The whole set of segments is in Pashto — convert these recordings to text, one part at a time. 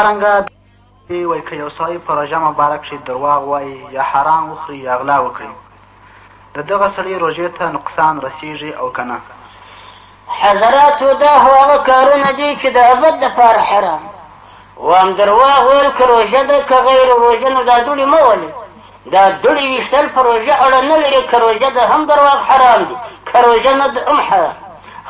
څرنګه دی وای که یو سړی په روژه مبارک کښې درواغ وای یا حرام وخوري یا غلا وکړي د دغه سړي روژې ته نقصان رسیږي او که نه؟ حضراتو دا خو هغه کارونه دي چې د ابد دپاره حرام وام درواغ ویل که روژه ده که غیر روژه نو دا دوړې مه ولئ دا دوړي ویشتل په روژه اړه نه لري که روژه ده هم درواغ حرام دي که روژه نه ده هم حرام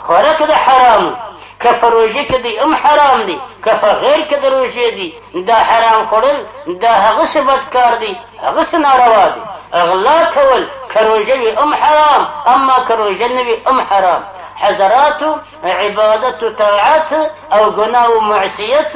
خوراک ده حرام که په روژه کې دی هم حرام دي که په غیر کې د روژې دي دا حرام خوړل دا هغسې بدکار دي هغسې ناروا دي اغلا کول که روژه وي هم حرام اما که روژه نه وي هم حرام حضرات عبادت و طاعت او گناه و معصیت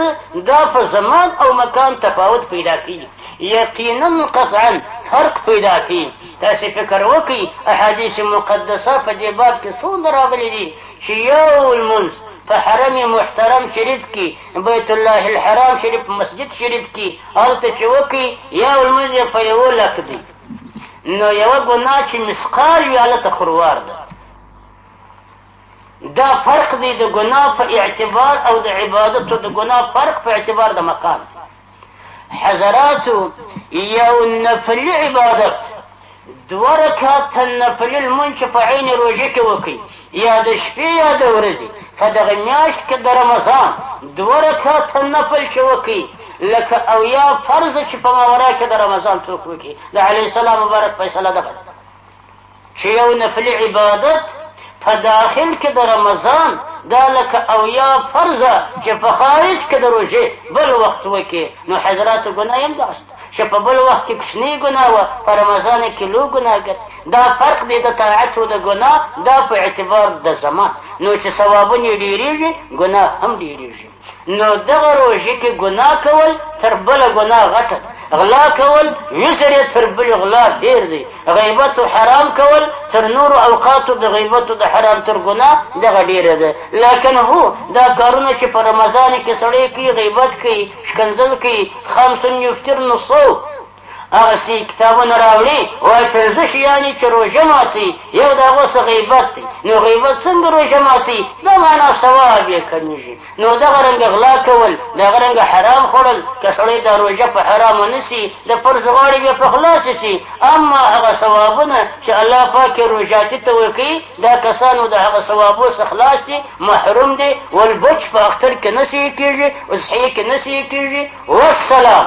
دا په زمان او مکان تفاوت پیدا کیږي یقینا قطعا فرق پیدا کی تاسو فکر وکړئ احادیث مقدسه په دې باب کې څومره راغلي دي چې یو المنز په حرم محترم شریف کې بیت الله الحرام شریف مسجد شریف کې هلته چې وکړي یو المنز یې په یو لک دی نو یوه ګناه چې مسقال وي هلته خروار ده دا فرق دی د ګناه په اعتبار او د عبادت د ګناه فرق په اعتبار د مقام دی حضراتو یو نفلي عبادت دوه رکعته نفلي لمونځ چې په عین روژه کې وکړي یا د شپې یا د ورځې په دغه میاشت کې د رمضان دوه رکعته نفل چې وکړي لکه او یا فرض چې په ماورا کې د رمضان څوک وکړي د علیه السلام مبارک فیصله ده چې یو نفلي عبادت په داخل کې د رمضان دا لکه اویا فرضه چې په خارج کې د روژې بل وخت وکړي نو حضرات ګناه هم دغسې چې په بل وخت کې کوچنۍ ګناه وه په رمضان کې لو ګناه ګرځي دا فرق دی د طاعت او د ګناه دا په اعتبار د زمان نو چې ثوابونه ډېرېږي ګناه هم ډېرېږي نو دغه روژه کې ګناه کول تر بله ګناه غټه ده غلا کول وزر یې تر بلې غلا ډېر دی غیبت او حرام کول تر نورو اوقاتو د غیبت او د حرام تر ګناه دغه ډېره ده لکن هو دا کارونه چې په رمضان کې سړی کوي غیبت کوي ښکنځل کوي خامسن یفتر نصو هغه سی کتابونه راوړي وای پنځه شیانی چې روژه ماتي یو د هغو څه غیبت دی نو غیبت څنګه روژه ماتي دا معنا ثواب یې کمیږي نو دغه رنګ غلا کول دغه رنګ حرام خوړل که سړی دا روژه په حرامو نسی د فرض غاړې بیا په خلاص سي اما هغه ثوابونه چې الله پاک روژاتي ته ورکوي دا کسانو د هغه ثوابو څخه خلاص دي محروم دي والبچ په اختر کې نسی کیږي اضحیه کې نسی کیږي والسلام